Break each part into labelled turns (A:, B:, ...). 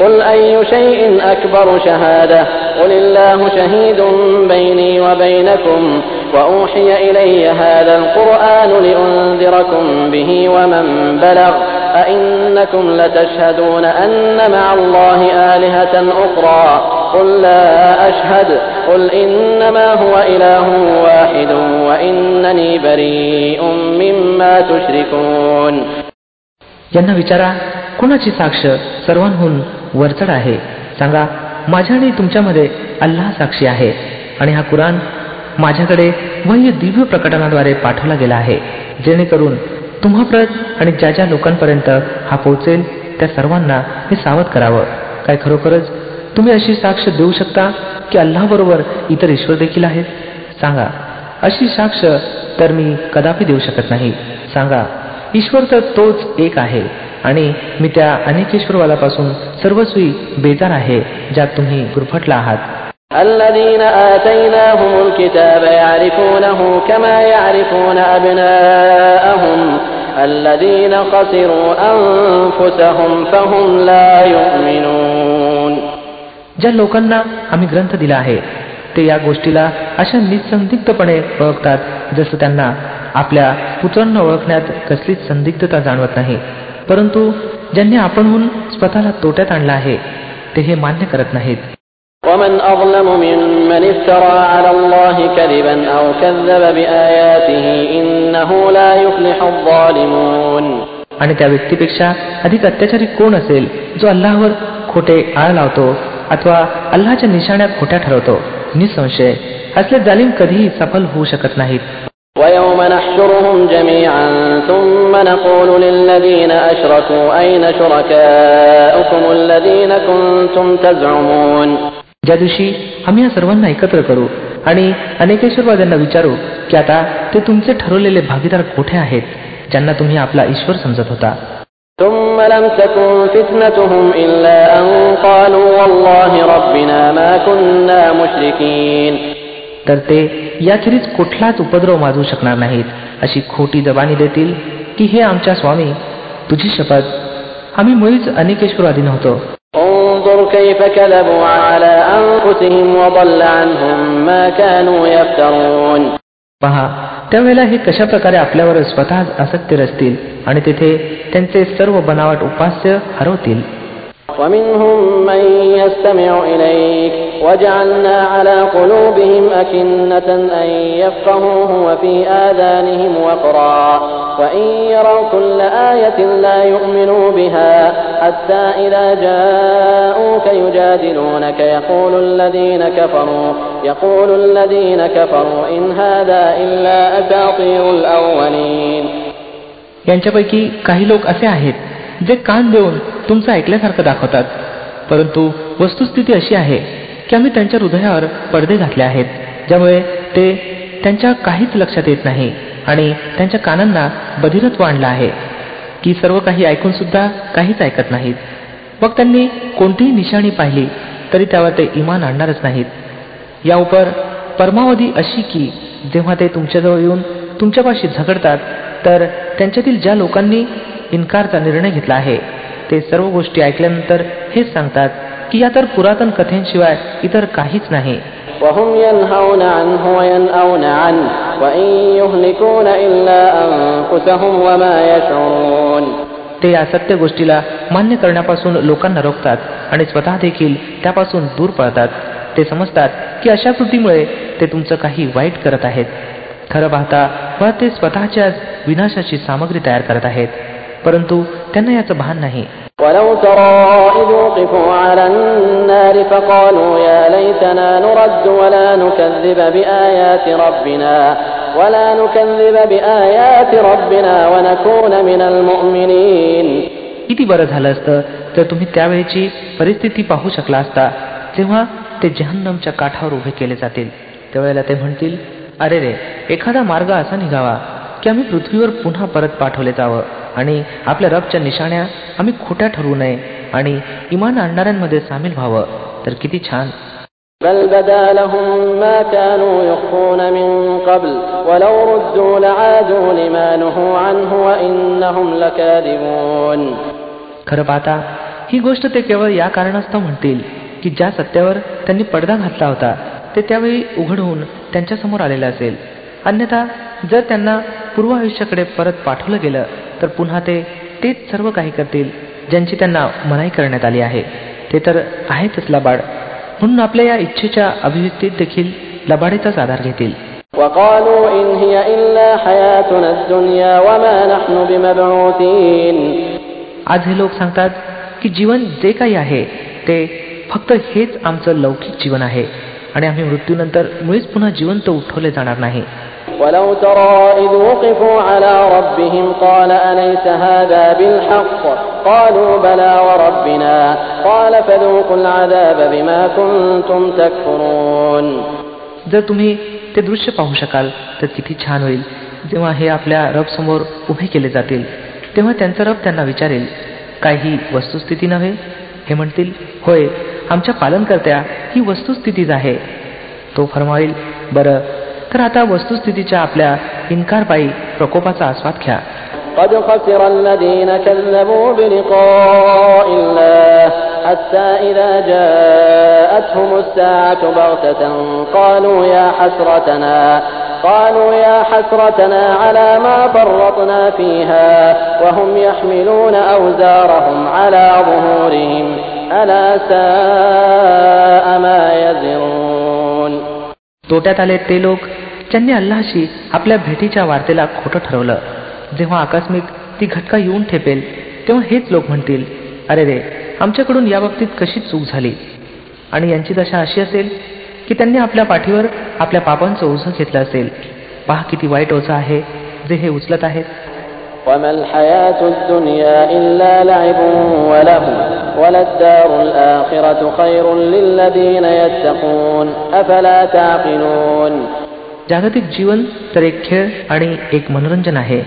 A: قل أي شيء أكبر شهادة قل الله شهيد بيني وبينكم وأوحي إلي هذا القرآن لأنذركم به ومن بلغ أئنكم لتشهدون أن مع الله آلهة أخرى قل لا أشهد قل إنما هو إله واحد وإنني بريء مما تشركون
B: यांना विचारा कुणाची साक्ष सर्वांहून वरचढ आहे. सांगा माझ्या आणि तुमच्यामध्ये अल्लाह साक्षी आहे आणि हा कुराण माझ्याकडे वह्य दिव्य प्रकटनाद्वारे पाठवला गेला आहे. जेणेकरून तुम्हाप्रत आणि ज्या ज्या लोकांपर्यंत हा पोहोचेल त्या सर्वांना हे सावध करावं. काय खरोखरच तुम्ही अशी साक्ष देऊ शकता की अल्लाबरोबर इतर ईश्वर देखील आहेत? सांगा अशी साक्ष तर मी कदापि देऊ शकत नाही. सांगा ईश्वर तर तोच एक आहे. आणि मी त्या अनिकेश्वरवालापासून सर्वस्वी बेजार आहे ज्यात तुम्ही गुरफटला आहात. ज्या लोकांना आम्ही ग्रंथ दिला आहे ते या गोष्टीला अशा निसंदिग्धपणे ओळखतात जसं त्यांना आपल्या पुत्रांना ओळखण्यात कसलीच संदिग्धता जाणवत नाही. परंतु ज्यांनी आपणहून स्वतःला तोट्यात आणला आहे ते हे मान्य करत नाहीत
A: ومن أظلم ممن افترى على الله كذبا أو كذب بآياته إنه لا يفلح الظالمون
B: आणि त्या व्यक्तीपेक्षा अधिक अत्याचारी कोण असेल जो अल्लाहवर खोटे आळ लावतो अथवा अल्लाच्या निशाण्या खोट्या ठरवतो निसंशय असले जालिम कधीही सफल होऊ शकत नाहीत
A: ويوم نحشرهم جميعا ثم نقول للذين أشركوا أين شركاؤكم الذين كنتم تزعمون
B: ज्या दिवशी आम्ही या सर्वांना एकत्र करू आणि अनेकेश्वरवाद्यांना विचारू की आता ते तुमचे ठरवलेले भागीदार कुठे आहेत ज्यांना तुम्ही आपला ईश्वर समजत होता
A: ثم لم تكن فتنتهم إلا أن قالوا والله ربنا ما كنا مشركين
B: तर ते याखेरीज कुठलाच उपद्रव माजवू शकणार नाहीत अशी खोटी जबानी देतील की हे आमच्या स्वामी तुझी शपथ. आम्ही मुळीच अनिकेश्वर अनेकेश्वरवादी नव्हतो पहा त्यावेळेला हे कशा प्रकारे आपल्यावर स्वतःच असत्य रचतील आणि तेथे त्यांचे सर्व बनावट उपास्य हरवतील?
A: ومنهم من يستمع إليك وجعلنا على قلوبهم أكنة أن يفقهوه وفي آذانهم وقرا وإن يروا كل آية لا يؤمنوا بها حتى إذا جاءوك يجادلونك يقول الذين كفروا يقول الذين كفروا إن هذا إلا أساطير الأولين
B: यांच्यापैकी काही लोक असे आहेत जे कान देऊन तुमचं ऐकल्यासारखं दाखवतात. परंतु वस्तुस्थिती अशी आहे की आम्ही त्यांच्या हृदयावर पडदे घातले आहेत ज्यामुळे ते त्यांच्या काहीच लक्षात येत नाही आणि त्यांच्या कानांना बधिरत्व आणलं आहे की सर्व काही ऐकून सुद्धा काहीच ऐकत नाहीत. मग त्यांनी कोणतीही निशाणी पाहिली तरी त्यावर ते इमान आणणारच नाहीत. या उपर परमावधी अशी की जेव्हा ते तुमच्याजवळ येऊन तुमच्यापाशी झगडतात तर त्यांच्यातील ज्या लोकांनी इन्कारचा निर्णय घेतला आहे. ते सर्व गोष्टी ऐकल्यानंतर हेच सांगतात की या तर पुरातन कथेंशिवाय इतर काहीच नाही. ते या सत्य गोष्टीला मान्य करण्यापासून लोकांना रोखतात आणि स्वतः देखील त्यापासून दूर पळतात. ते समजतात की अशा कृतीमुळे ते तुमचं काही वाईट करत आहेत. खरं पाहता व ते स्वतःच्याच विनाशाची सामग्री तयार करत आहेत. परंतु त्यांना याचं भान नाही
A: ولو ترى إذ وقفوا على النار فقالوا يا ليتنا نرد ولا نكذب بآيات ربنا ولا نكذب بآيات ربنا ونكون من المؤمنين
B: किती बरं झालं असतं तर तुम्ही त्यावेळेची परिस्थिती पाहू शकला असता जेव्हा ते जहन्नमच्या काठावर उभे केले जातील त्यावेळेला ते म्हणतील अरे रे एखादा मार्ग असा निघावा की आम्ही पृथ्वीवर पुन्हा परत पाठवले जावं आणि आपल्या रबच्या निशाण्या आम्ही खोट्या ठरवू नये आणि इमान आणणाऱ्यांमध्ये सामील व्हावं तर किती छान
A: بل بدا لهم ما كانوا يخفون من قبل ولو ردوا لعادوا لما نهوا عنه وإنهم لكاذبون
B: खरं पाहता ही गोष्ट ते केवळ या कारणास्तव म्हणतील की ज्या सत्यावर त्यांनी पडदा घातला होता ते त्यावेळी उघड होऊन त्यांच्यासमोर आलेलं असेल अन्यथा जर त्यांना पूर्व आयुष्याकडे परत पाठवलं गेलं तर पुन्हा ते तेच सर्व काही करतील ज्यांची त्यांना मनाई करण्यात आली आहे. ते तर आहेतच लबाड. म्हणून आपल्या या इच्छेच्या अभिव्यक्तीत देखील लबाडीचाच आधार घेतील. आज हे लोक सांगतात की जीवन जे काही आहे ते फक्त हेच आमचं लौकिक जीवन आहे. आणि आम्ही मृत्यूनंतर मुळीच पुन्हा जिवंत उठवले जाणार नाही.
A: ولو ترى إذ وقفوا على ربهم قال أليس هذا بالحق قالوا بلى وربنا قال فذوقوا العذاب بما كنتم تكفرون
B: जर तुम्ही ते दृश्य पाहू शकाल तर किती छान होईल जेव्हा हे आपल्या रब समोर उभे केले जातील तेव्हा त्यांचा रब त्यांना विचारेल काही वस्तुस्थिती नव्हे हे म्हणतील होय आमच्या पालनकर्त्या ही वस्तुस्थितीच आहे तो फरमाईल बरं तर आता वस्तुस्थितीच्या आपल्या इन्कारपायी प्रकोपाचा आस्वाद घ्या
A: قد خسر الذين كذبوا بلقاء الله حتى إذا جاءتهم الساعة بغتة قالوا يا حسرتنا قالوا يا حسرتنا على ما فرطنا فيها وهم يحملون أوزارهم على ظهورهم ألا ساء ما يزرون
B: तोट्यात आले ते लोक ज्यांनी अल्लाशी आपल्या भेटीच्या वार्तेला खोटं ठरवलं. जेव्हा आकस्मिक ती घटका येऊन ठेपेल तेव्हा हेच लोक म्हणतील अरे रे आमच्याकडून याबाबतीत कशी चूक झाली? आणि यांची दशा अशी असेल की त्यांनी आपल्या पाठीवर आपल्या पापांचं ओझं घेतलं असेल. पहा किती वाईट ओझं आहे जे हे उचलत आहेत.
A: وما الحياة الدنيا إلا لعب وله وللدار الآخرة خير للذين يتقون أفلا تعقلون
B: जागतिक जीवन तर एक खेळ आणि एक मनोरंजन आहे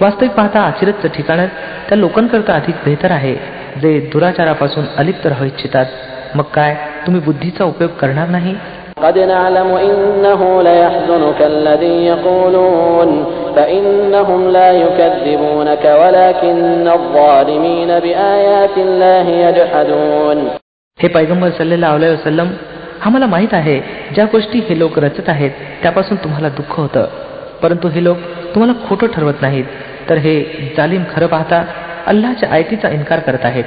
B: वास्तविक पाहता आचिरतचं ठिकाण त्या लोकांकरता अधिक बेहतर आहे जे दुराचारापासून अलिप्त राहू इच्छितात मग काय तुम्ही बुद्धीचा उपयोग करणार नाही
A: قد نعلم إنه ليحزنك الذي يقولون فإنهم لا يكذبونك ولكن الظالمين بآيات الله يجحدون
B: हे पैगंबर सल्लेला अलैहि वसल्लम आम्हाला माहीत आहे ज्या गोष्टी हे लोक रचत आहेत त्यापासून तुम्हाला दुःख होतं. परंतु हे लोक तुम्हाला खोटं ठरवत नाहीत. तर हे जालिम खरं पाहता अल्लाच्या आयतीचा इन्कार करत आहेत.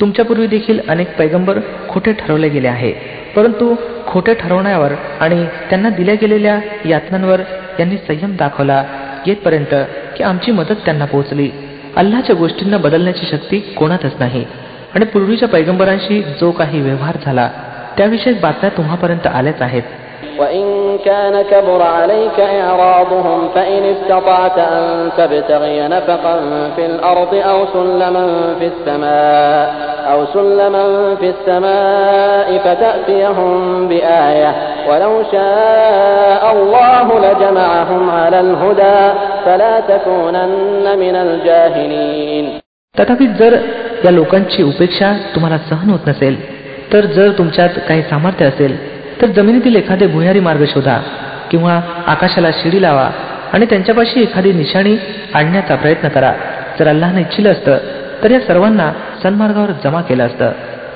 B: तुमच्यापूर्वी देखील अनेक पैगंबर खोटे ठरवले गेले आहे. परंतु खोटे ठरवण्यावर आणि त्यांना दिल्या गेलेल्या यातनांवर यांनी संयम दाखवला येतपर्यंत की आमची मदत त्यांना पोहोचली. अल्लाच्या गोष्टींना बदलण्याची शक्ती कोणातच नाही. आणि पूर्वीच्या पैगंबरांशी जो काही व्यवहार झाला त्याविषयी बातम्या तुम्हापर्यंत आल्याच आहेत.
A: وإن كان كبر عليك إعراضهم فإن استطعت أن تبتغي نفقا في الأرض أو سلما في السماء أو سلما في السماء فتأتيهم بآية ولو شاء الله لجمعهم على الهدى فلا تكونن من الجاهلين
B: तथापि जर या लोकांची उपेक्षा तुम्हाला सहन होत नसेल तर जर तुमच्यात काही सामर्थ्य असेल तर जमिनीतील एखादे भुयारी मार्ग शोधा किंवा आकाशाला शिडी लावा आणि त्यांच्यापाशी एखादी निशाणी आणण्याचा प्रयत्न करा जर अल्लानं इच्छिलं असतं तर या सर्वांना सन्मार्गावर जमा केलं असतं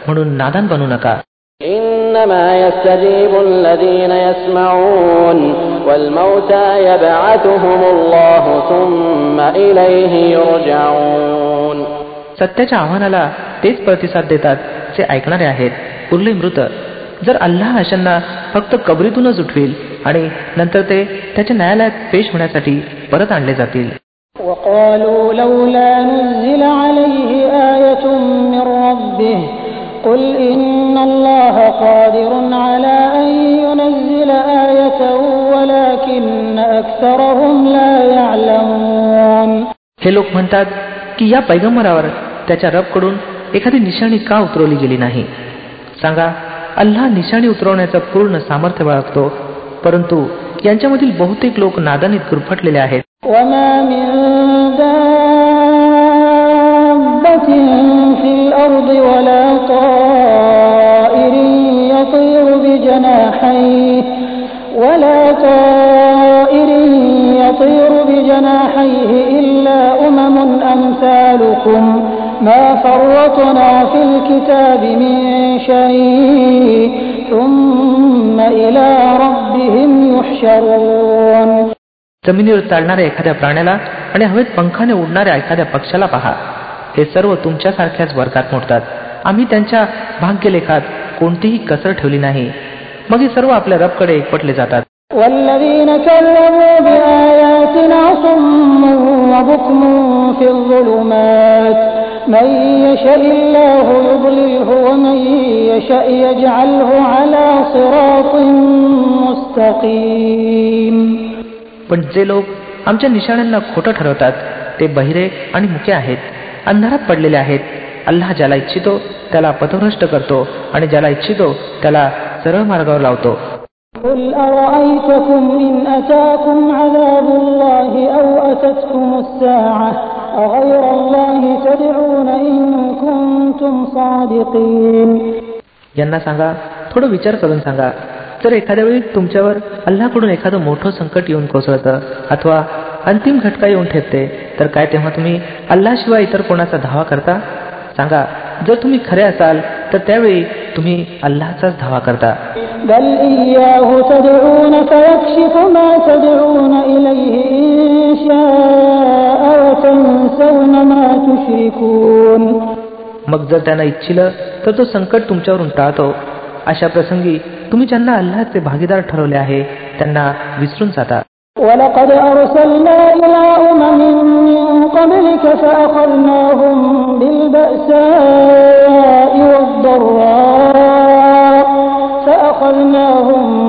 B: म्हणून नादान बनू नका
A: إنما يستجيب الذين يسمعون والموتى يبعثهم الله ثم إليه يرجعون
B: सत्याच्या आव्हानाला तेच प्रतिसाद देतात जे ऐकणारे आहेत उरले मृत जर अल्लाह अशांना फक्त कबरीतूनच उठवेल आणि नंतर ते त्याच्या न्यायालयात पेश होण्यासाठी परत आणले जातील. हे लोक म्हणतात की या पैगंबरावर त्याच्या रबकडून एखादी निशाणी का उतरवली गेली नाही? सांगा अल्लाह निशाणी उतरवण्याचं पूर्ण सामर्थ्य बाळगतो परंतु यांच्यामधील बहुतेक लोक नादानीत गुरफटलेले आहेत
C: وما من دابة في الأرض ولا طائر يطير بجناحيه ولا طائر يطير بجناحيه إلا أمم أمثالكم ما فرطنا في الكتاب من شيء ثم إلى ربهم يحشرون
B: जमिनीवर चालणाऱ्या एखाद्या प्राण्याला आणि हवेत पंखाने उडणाऱ्या एखाद्या पक्षाला पहा हे सर्व तुमच्यासारख्याच वर्गात मोडतात आम्ही त्यांच्या भाग्यलेखात कोणतीही कसर ठेवली नाही मग हे सर्व आपल्या रबकडे एकवटले जातात
C: والذين كذبوا بآياتنا صم وبكم في الظلمات من يشاء الله يضلله ومن يشاء يجعله على صراط مستقيم
B: पण जे लोक आमच्या निशाण्यांना खोटं ठरवतात ते बहिरे आणि मुके आहेत अंधारात पडलेले आहेत अल्लाह ज्याला इच्छितो त्याला पथभ्रष्ट करतो आणि ज्याला इच्छितो त्याला सरळ मार्गावर लावतो
C: قل أرأيتكم إن أتاكم عذاب الله أو أتتكم الساعة أغير الله تدعون إن كنتم صادقين
B: यांना सांगा थोडं विचार करून सांगा जर एखाद्या वेळी तुमच्यावर अल्लाकडून एखादं मोठं संकट येऊन कोसळतं अथवा अंतिम घटका येऊन ठेपते तर काय तेव्हा तुम्ही अल्लाशिवाय इतर कोणाचा धावा करता सांगा जर तुम्ही खरे असाल तर त्यावेळी तुम्ही अल्लाचाच धावा करता
C: بل إياه تدعون فيكشف ما تدعون إليه إن شاء وتنسون ما تشركون
B: मग जर त्यांना इच्छिलं तर तो संकट तुमच्यावरून टाळतो अशा प्रसंगी तुम्ही ज्यांना अल्लाचे भागीदार ठरवले आहे त्यांना विसरून जाता
C: ولقد أرسلنا إلى أمم من قبلك فأخذناهم بالبأساء والضراء فأخذناهم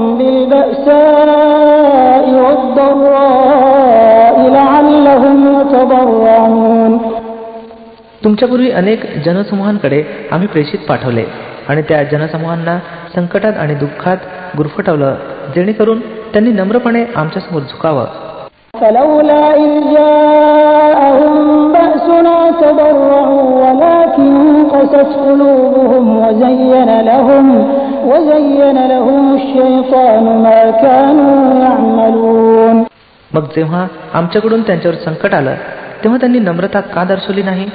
B: तुमच्यापूर्वी अनेक जनसमूहांकडे आम्ही प्रेषित पाठवले आणि त्या जनसमूहांना संकटात आणि दुःखात गुरफटवलं जेणेकरून त्यांनी नम्रपणे आमच्यासमोर झुकावं. मग जेव्हा आमच्याकडून त्यांच्यावर संकट आलं तेव्हा त्यांनी नम्रता का दर्शवली नाही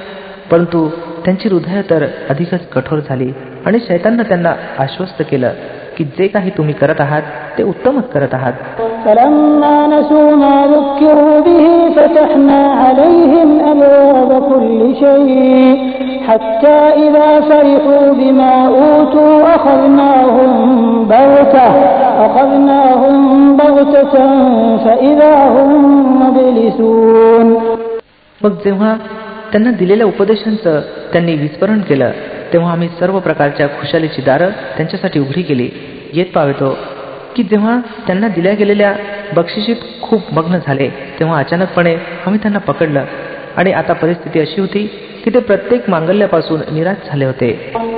B: परंतु त्यांची हृदय तर अधिकच कठोर झाली आणि शैतांना त्यांना आश्वस्त केलं की जे काही तुम्ही करत आहात ते उत्तमच करत आहात. मग जेव्हा त्यांना दिलेल्या उपदेशांचं त्यांनी विस्मरण केलं तेव्हा आम्ही सर्व प्रकारच्या खुशालीची दारं त्यांच्यासाठी उघडी केली येत पावेतो की जेव्हा त्यांना दिल्या गेलेल्या बक्षिशीत खूप मग्न झाले तेव्हा अचानकपणे आम्ही त्यांना पकडलं आणि आता परिस्थिती अशी होती की ते प्रत्येक मांगल्यापासून निराश झाले होते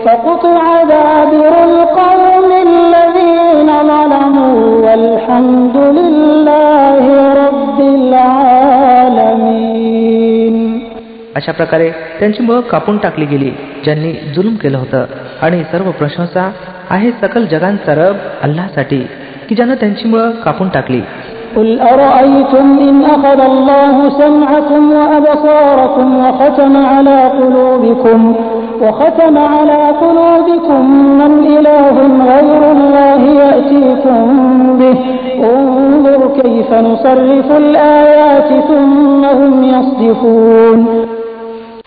C: فقطع دابر القوم الذين ظلموا والحمد لله رب العالمين
B: अशा प्रकारे त्यांची मुळं कापून टाकली गेली ज्यांनी जुलूम केलं होतं आणि सर्व प्रशंसा आहे सकल जगांचा रब अल्लासाठी की ज्यानं त्यांची मुळं कापून टाकली
C: قل أرأيتم إن أخذ الله سمعكم وأبصاركم وختم على قلوبكم وختم على قلوبكم من إله غير الله يأتيكم به انظر كيف نصرف الآيات ثم هم يصدفون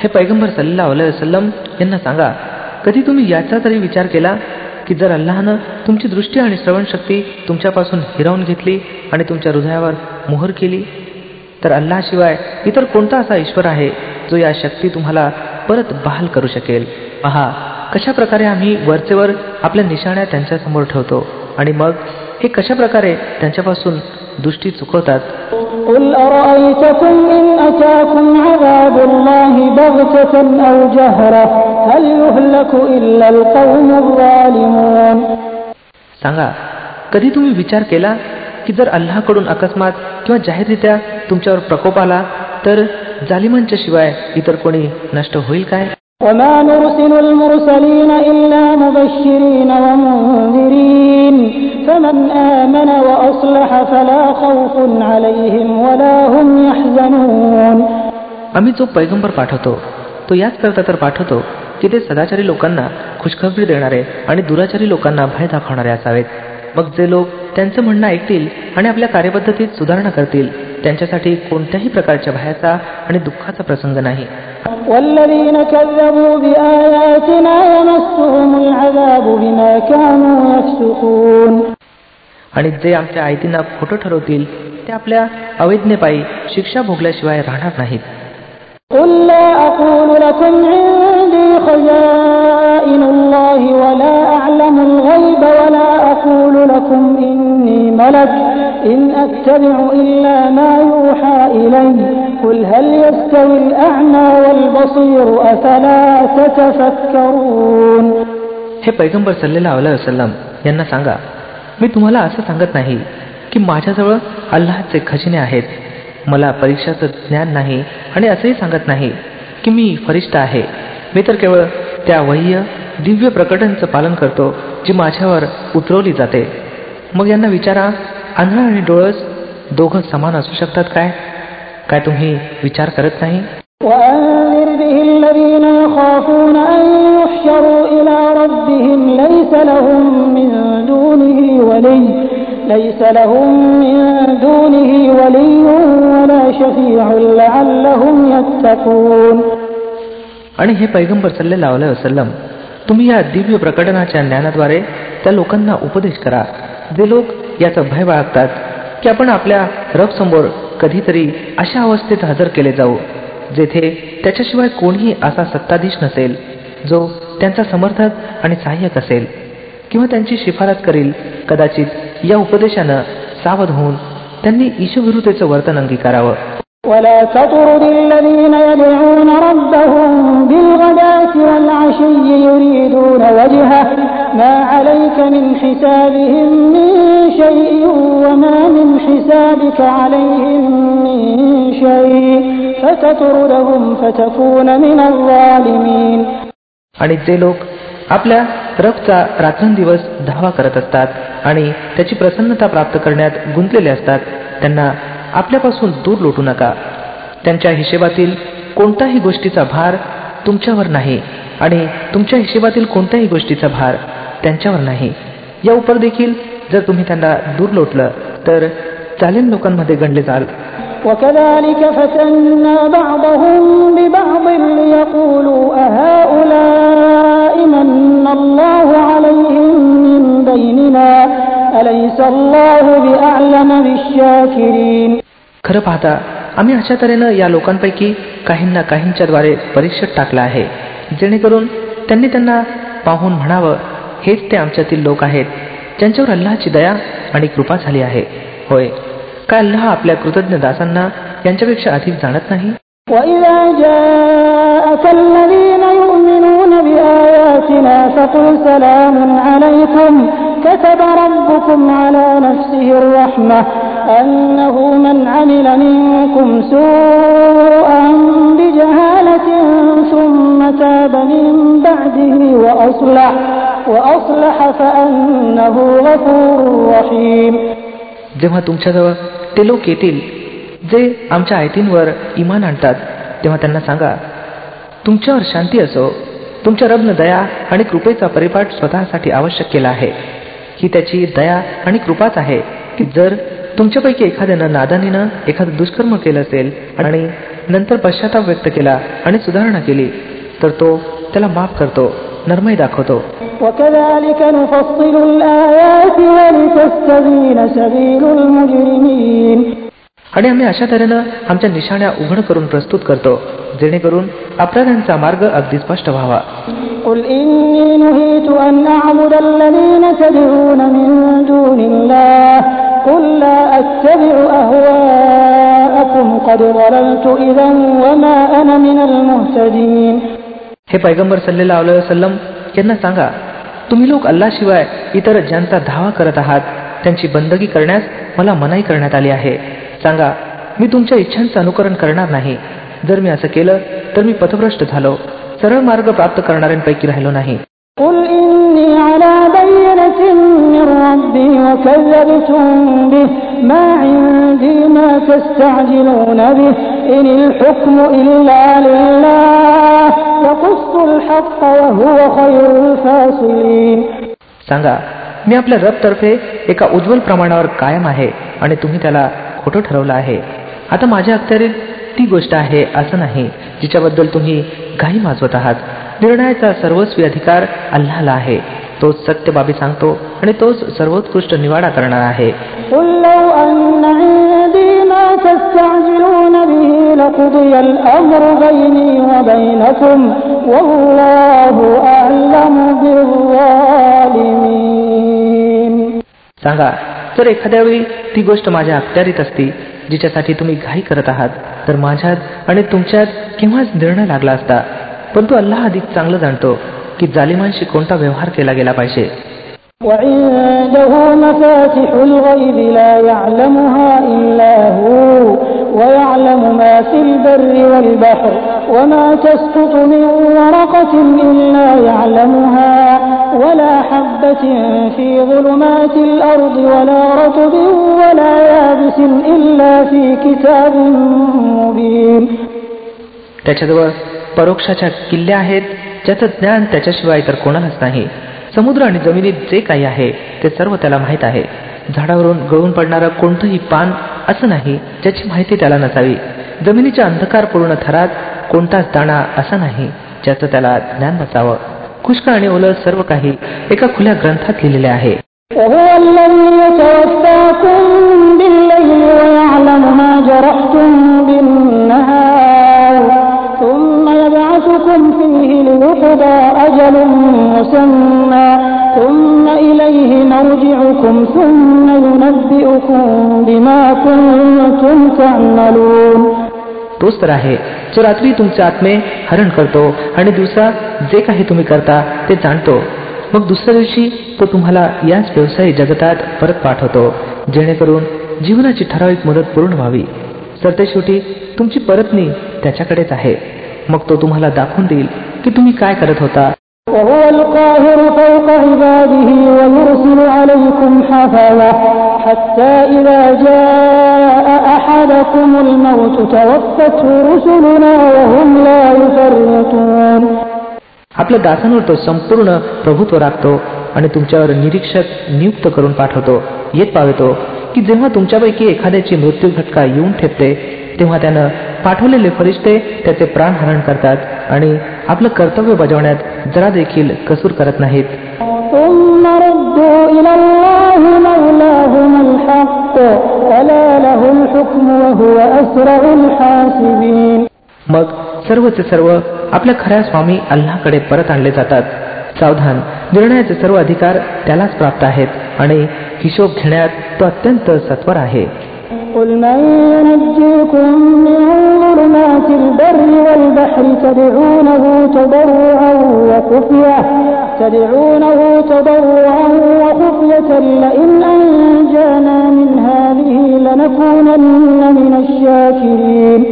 B: हे पैगंबर सल्ला वसलम यांना सांगा कधी तुम्ही याचा तरी विचार केला की जर अल्लाहनं तुमची दृष्टी आणि श्रवणशक्ती तुमच्यापासून हिरावून घेतली आणि तुमच्या हृदयावर मोहर केली? तर अल्लाशिवाय इतर कोणता असा ईश्वर आहे जो या शक्ती तुम्हाला परत बहाल करू शकेल? पहा कशा प्रकारे आम्ही वरचेवर आपल्या निशाण्या त्यांच्यासमोर ठेवतो आणि मग हे कशा प्रकारे त्यांच्यापासून दृष्टी चुकवतात?
C: قل أرأيتكم إن أتاكم عذاب الله بغتة أو جهرة هل يهلك إلا القوم الظالمون
B: सांगा कधी तुम्ही विचार केला की जर अल्लाकडून अकस्मात किंवा जाहीररित्या तुमच्यावर प्रकोप आला तर जालिमांच्या शिवाय इतर कोणी नष्ट होईल काय
C: وما نرسل المرسلين إلا مبشرين ومنذرين فمن آمن وأصلح فلا خوف عليهم ولا هم يحزنون
B: आम्ही जो पैगंबर पाठवतो तो याच करता तर पाठवतो की ते सदाचारी लोकांना खुशखबरी देणारे आणि दुराचारी लोकांना भय दाखवणारे असावेत मग जे लोक त्यांचं म्हणणं ऐकतील आणि आपल्या कार्यपद्धतीत सुधारणा करतील त्यांच्यासाठी कोणत्याही प्रकारच्या भयाचा आणि दुःखाचा प्रसंग नाही आणि जे आमच्या आयतींना खोटं ठरवतील ते आपल्या अवेज्ञेपायी शिक्षा भोगल्याशिवाय राहणार नाहीत. हे पैगंबर सल्लेला वसलम यांना सांगा. मी तुम्हाला असं सांगत नाही की माझ्याजवळ अल्लाहचे खजिने आहेत. मला परीक्षाचं ज्ञान नाही आणि असंही सांगत नाही की मी फरिश्ता आहे. मी तर केवळ त्या वह्य दिव्य प्रकटनचं पालन करतो जी माझ्यावर उतरवली जाते. मग यांना विचारा आंधळा आणि डोळस दोघं समान असू शकतात काय? काय तुम्ही विचार करत नाही? आणि हे पैगंबर सल्लेला वसलम तुम्ही या दिव्य प्रकटनाच्या ज्ञानाद्वारे त्या लोकांना उपदेश करा. जे लोक याचा भय बाळगतात की आपण आपल्या रब समोर कधीतरी अशा अवस्थेत हजर केले जाऊ जेथे त्याच्याशिवाय कोणीही असा सत्ताधीश नसेल जो त्यांचा समर्थक आणि सहाय्यक असेल किंवा त्यांची शिफारस करील कदाचित या उपदेशानं सावध होऊन त्यांनी ईशविरुद्धेचं वर्तन अंगीकारावं
C: ولا تطرد الذين يدعون ربهم بالغداة والعشي يريدون وجهه ما عليك من حسابهم من شيء وما من حسابك عليهم من شيء فتطردهم فتكون من الظالمين
B: आणि जे लोक आपल्या रबचा रात्रंदिवस धावा करत असतात आणि त्याची प्रसन्नता प्राप्त करण्यात गुंतलेले असतात त्यांना आपल्यापासून दूर लोटू नका त्यांच्या हिशेबातील कोणत्याही गोष्टीचा भार तुमच्यावर नाही आणि तुमच्या हिशेबातील कोणत्याही गोष्टीचा भार त्यांच्यावर नाही या उपर देखील जर तुम्ही त्यांना दूर लोटलं तर चालेल लोकांमध्ये गणले जाल
C: وكذلك فتنا بعضهم ببعض ليقولوا أهؤلاء من الله عليهم من بيننا أليس الله بأعلم بالشاكرين
B: खरं पाहता आम्ही अशा तऱ्हेनं या लोकांपैकी काहींना काहींच्याद्वारे परीक्षेत टाकलं आहे जेणेकरून त्यांनी त्यांना पाहून म्हणावं हेच ते आमच्यातील लोक आहेत ज्यांच्यावर अल्लाची दया आणि कृपा झाली आहे होय काय अल्लाह आपल्या कृतज्ञ दासांना यांच्यापेक्षा अधिक जाणत नाही
C: بآياتنا فقل سلام عليكم كتب ربكم على نفسه الرحمة أنه من عمل منكم سوءا بجهالة ثم تاب من بعده وأصلح وأصلح فأنه غفور رحيم
B: जेव्हा तुमच्याजवळ ते लोक येतील जे आमच्या आयतींवर इमान आणतात तेव्हा त्यांना सांगा तुमच्यावर शांती असो तुमच्या रबनं दया आणि कृपेचा परिपाठ स्वतःसाठी आवश्यक केला आहे. ही त्याची दया आणि कृपाच आहे की जर तुमच्यापैकी एखाद्यानं नादानीनं एखादं दुष्कर्म केलं असेल आणि नंतर पश्चाताप व्यक्त केला आणि सुधारणा केली तर तो त्याला माफ करतो नरमाई दाखवतो. आणि आम्ही अशा तऱ्हेनं आमच्या निशाण्या उघड करून प्रस्तुत करतो जेणेकरून अपराध्यांचा मार्ग अगदी स्पष्ट व्हावा. हे पैगंबर सल्लेला सल्लम यांना सांगा तुम्ही लोक अल्लाशिवाय इतर ज्यांचा धावा करत आहात त्यांची बंदगी करण्यास मला मनाई करण्यात आली आहे. सांगा मी तुमच्या इच्छांचं अनुकरण करणार नाही. जर मी असं केलं तर मी पथभ्रष्ट झालो. सरळ मार्ग प्राप्त करणाऱ्यांपैकी राहिलो नाही. सांगा मी आपल्या रब तर्फे एका उज्ज्वल प्रमाणावर कायम आहे आणि तुम्ही त्याला खोटं ठरवलं आहे. आता माझ्या अखत्यारीत ती गोष्ट आहे असं नाही जिच्याबद्दल तुम्ही घाई माजवत आहात. निर्णयाचा सर्वस्वी अधिकार अल्लाला आहे. तोच सत्य बाबी सांगतो आणि तोच सर्वोत्कृष्ट निवाडा करणार आहे. सांगा जर एखाद्या वेळी ती गोष्ट माझ्या अखत्यारीत असती जिच्यासाठी तुम्ही घाई करत आहात तर माझ्यात आणि तुमच्यात केव्हाच निर्णय लागला असता परंतु अल्लाह अधिक चांगलं जाणतो की जालिमांशी कोणता व्यवहार केला गेला पाहिजे
C: وعنده مفاتح الغيب لا يعلمها إلا هو ويعلم ما في البر والبحر وما تسقط من ورقة إلا يعلمها ولا حبة في ظلمات الأرض ولا رطب ولا يابس إلا في كتاب مبين
B: त्याच्याजवळ परोक्षाच्या किल्ल्या आहेत ज्याचं ज्ञान त्याच्याशिवाय तर कोणालाच नाही समुद्र आणि जमिनीत जे काही आहे ते सर्व त्याला माहीत आहे झाडावरून गळून पडणारं कोणतंही पान असं नाही ज्याची माहिती त्याला नसावी जमिनीच्या अंधकारपूर्ण थरात कोणताच दाणा असा नाही ज्याचं त्याला ज्ञान नसावं पुष्कळ आणि ओलं सर्व काही एका खुल्या ग्रंथात लिहिलेले आहे
C: وهو الذي يتوفاكم بالليل ويعلم ما جرحتم بالنهار ثم يبعثكم فيه ليقضى أجل مسمى ثم إليه مرجعكم ثم ينبئكم بما كنتم تعملون
B: तोच तर आहे जो रात्री तुमचे आत्मे हरण करतो आणि दिवसा जे काही तुम्ही करता ते जाणतो मग दुसऱ्या दिवशी तो तुम्हाला याच व्यवसायी जगतात परत पाठवतो जेणेकरून जीवनाची ठराविक मुदत पूर्ण व्हावी तर शेवटी तुमची परतणी त्याच्याकडेच आहे मग तो तुम्हाला दाखवून देईल की तुम्ही काय करत होता
C: وهو القاهر فوق عباده ويرسل عليكم حفظة حتى إذا جاء أحدكم الموت توفته رسلنا وهم لا يفرطون
B: आपल्या दासांवर तो संपूर्ण प्रभुत्व राखतो आणि तुमच्यावर निरीक्षक नियुक्त करून पाठवतो येत पावतो की जेव्हा तुमच्यापैकी एखाद्याची मृत्यू घटका येऊन ठेपते तेव्हा त्यानं पाठवलेले फरिश्ते त्याचे प्राणहरण करतात आणि आपलं कर्तव्य बजावण्यात जरा देखील कसूर करत नाहीत
C: ثم ردوا إلى الله مولاهم الحق ألا له الحكم وهو أسرع الحاسبين
B: मग सर्वचे सर्व आपल्या खऱ्या स्वामी अल्लाकडे परत आणले जातात सावधान निर्णयाचे सर्व अधिकार त्यालाच प्राप्त आहेत आणि हिशोब घेण्यात तो अत्यंत सत्वर आहे
C: قل من ينجيكم من ظلمات البر والبحر تدعونه تضرعا وخفية تدعونه تضرعا وخفية لئن أنجانا من هذه لنكونن من الشاكرين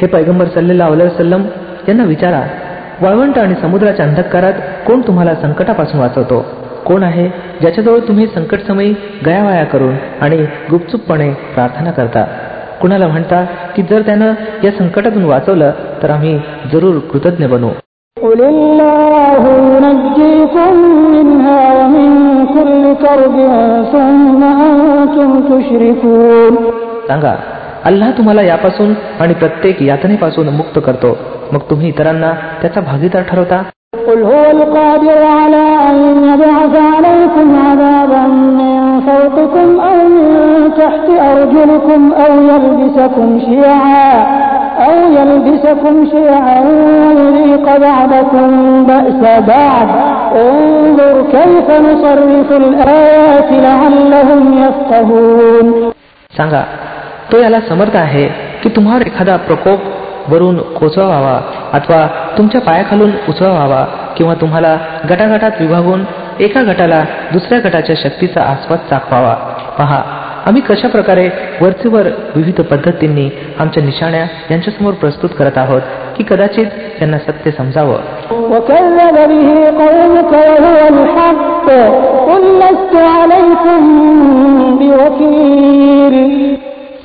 B: हे पैगंबर सल्लेला वसलम यांना विचारा वाळवंट आणि समुद्राच्या अंधकारात कोण तुम्हाला संकटापासून वाचवतो कोण आहे ज्याच्याजवळ तुम्ही संकटसमयी गयावाया करून आणि गुपचूपपणे प्रार्थना करता कुणाला म्हणता की जर त्यानं या संकटातून वाचवलं तर आम्ही जरूर कृतज्ञ बनू
C: قل الله ينجيكم منها ومن كل كرب ثم أنتم تشركون
B: सांगा अल्लाह तुम्हाला यापासून आणि प्रत्येक यातनेपासून मुक्त करतो मग तुम्ही इतरांना त्याचा भागीदार ठरवता
C: قل هو القادر على أن يبعث عليكم عذابا من فوقكم أو من تحت أرجلكم أو يلبسكم شيعا أو يلبسكم شيعا ويذيق بعضكم بأس بعض انظر كيف نصرف الآيات لعلهم يفقهون
B: सांगा तो याला समर्थ आहे की तुम्हाला एखादा प्रकोप वरून कोसळवावा अथवा तुमच्या पायाखालून उचळवावा किंवा तुम्हाला गटागटात विभागून एका गटाला दुसऱ्या गटाच्या शक्तीचा आस्वाद चाकवावा पहा आम्ही कशा प्रकारे वरचेवर विविध पद्धतींनी आमच्या निशाण्या यांच्यासमोर प्रस्तुत करत आहोत की कदाचित त्यांना सत्य समजावं?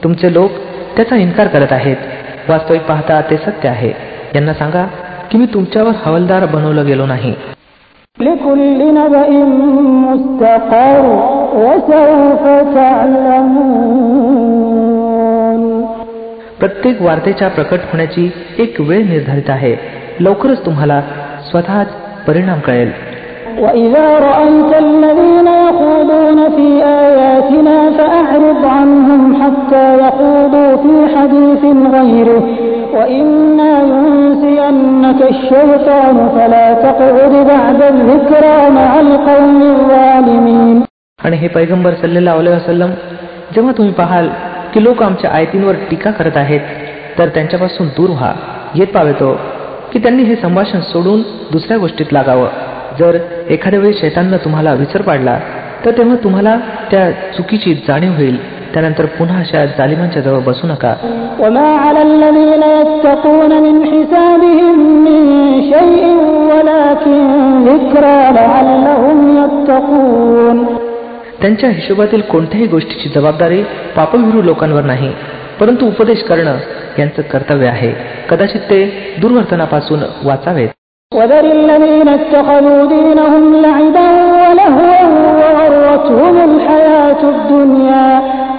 B: तुमचे लोक त्याचा इन्कार करत आहेत. वास्तविक पाहता ते सत्य आहे. यांना सांगा की मी तुमच्यावर हवलदार बनवलं गेलो नाही. प्रत्येक वार्तेच्या प्रकट होण्याची एक वेळ निर्धारित आहे लवकरच तुम्हाला स्वतःच परिणाम कळेल
C: وإذا رأيت الذين يخوضون في آياتنا فأعرض عنهم حتى يخوضوا في حديث غيره وإما ينسينك الشيطان فلا تقعد بعد الذكرى مع القوم الظالمين
B: आणि हे पैगंबर सल्लेला वसलम जेव्हा तुम्ही पाहाल की लोक आमच्या आयतींवर टीका करत आहेत तर त्यांच्यापासून दूर व्हा येत पावेतो की त्यांनी हे संभाषण सोडून दुसऱ्या गोष्टीत लागावं जर एखाद्या वेळी शैतांना तुम्हाला विसर पाडला तर तेव्हा तुम्हाला त्या चुकीची जाणीव होईल त्यानंतर पुन्हा अशा जालिमांच्या जवळ बसू नका. त्यांच्या हिशोबातील कोणत्याही गोष्टीची जबाबदारी पापविरू लोकांवर नाही परंतु उपदेश करणं यांचं कर्तव्य आहे. कदाचित ते दुर्वर्तनापासून वाचावेत.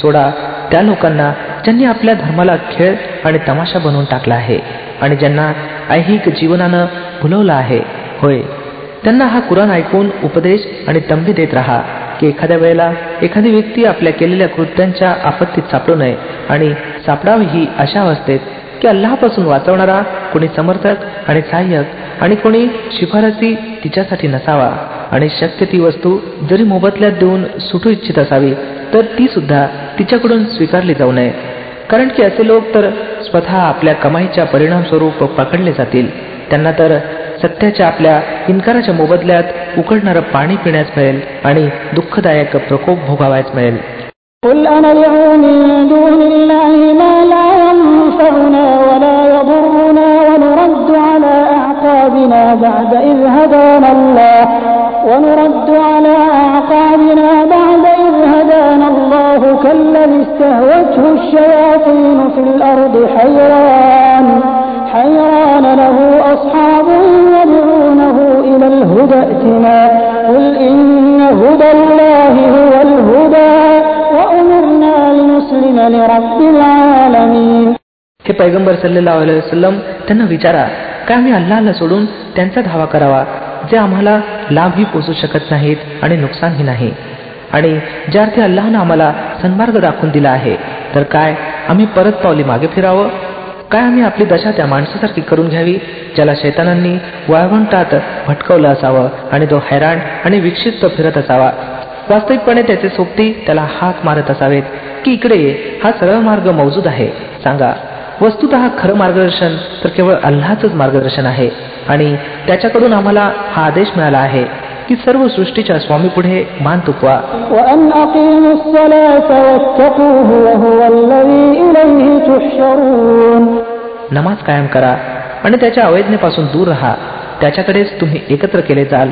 B: सोडा त्या लोकांना ज्यांनी आपल्या धर्माला खेळ आणि तमाशा बनवून टाकला आहे आणि ज्यांना ऐहिक जीवनानं भुलवलं आहे. होय त्यांना हा कुराण ऐकून उपदेश आणि तंबी देत राहा की एखाद्या वेळेला एखादी व्यक्ती आपल्या केलेल्या कृत्यांच्या आपत्तीत सापडू नये आणि सापडावी ही अशा अवस्थेत की अल्लापासून वाचवणारा कोणी समर्थक आणि सहाय्यक आणि कोणी शिफारसी तिच्यासाठी नसावा आणि शक्य ती वस्तू जरी मोबदल्यात देऊन सुटू इच्छित असावी तर ती सुद्धा तिच्याकडून स्वीकारली जाऊ नये कारण की असे लोक तर स्वतः आपल्या कमाईच्या परिणामस्वरूप पकडले जातील त्यांना तर सत्याच्या आपल्या इन्काराच्या मोबदल्यात उकडणारं पाणी पिण्यास मिळेल आणि दुःखदायक प्रकोप भोगावायच मिळेल
C: قل أندعو من دون الله ما لا ينفعنا ولا يضرنا ونرد على أعقابنا بعد إذ هدانا الله ونرد على أعقابنا بعد إذ هدانا الله كالذي استهوته الشياطين في الأرض حيران حيران له أصحاب يدعونه إلى الهدى ائتنا قل إن هدى الله هو الهدى وأمرنا لنسلم لرب العالمين
B: हे पैगंबर सल्लेला वसलम त्यांना विचारा का आम्ही अल्लाला सोडून त्यांचा धावा करावा जे आम्हाला लाभही पोचू शकत नाहीत आणि नुकसानही नाही आणि ज्या अर्थी अल्लानं आम्हाला सन्मार्ग दाखवून दिला आहे. तर काय आम्ही परत पावली मागे फिरावं? काय आम्ही आपली दशा त्या माणसासारखी करून घ्यावी ज्याला शैतानांनी वाळवंटात भटकवलं असावं आणि तो हैराण आणि विक्षिप्त फिरत असावा? वास्तविकपणे त्याचे सोबती त्याला हाक मारत असावेत. की इकडे हा सरळ मार्ग मौजूद आहे. सांगा वस्तुत खरं मार्गदर्शन तर केवळ अल्लाच मार्गदर्शन आहे आणि त्याच्याकडून आम्हाला हा आदेश मिळाला आहे. की सर्व सृष्टीच्या स्वामी पुढे मान तुकवा. नमाज कायम करा आणि त्याच्या अवैधनेपासून दूर राहा. त्याच्याकडेच तुम्ही एकत्र केले जाल.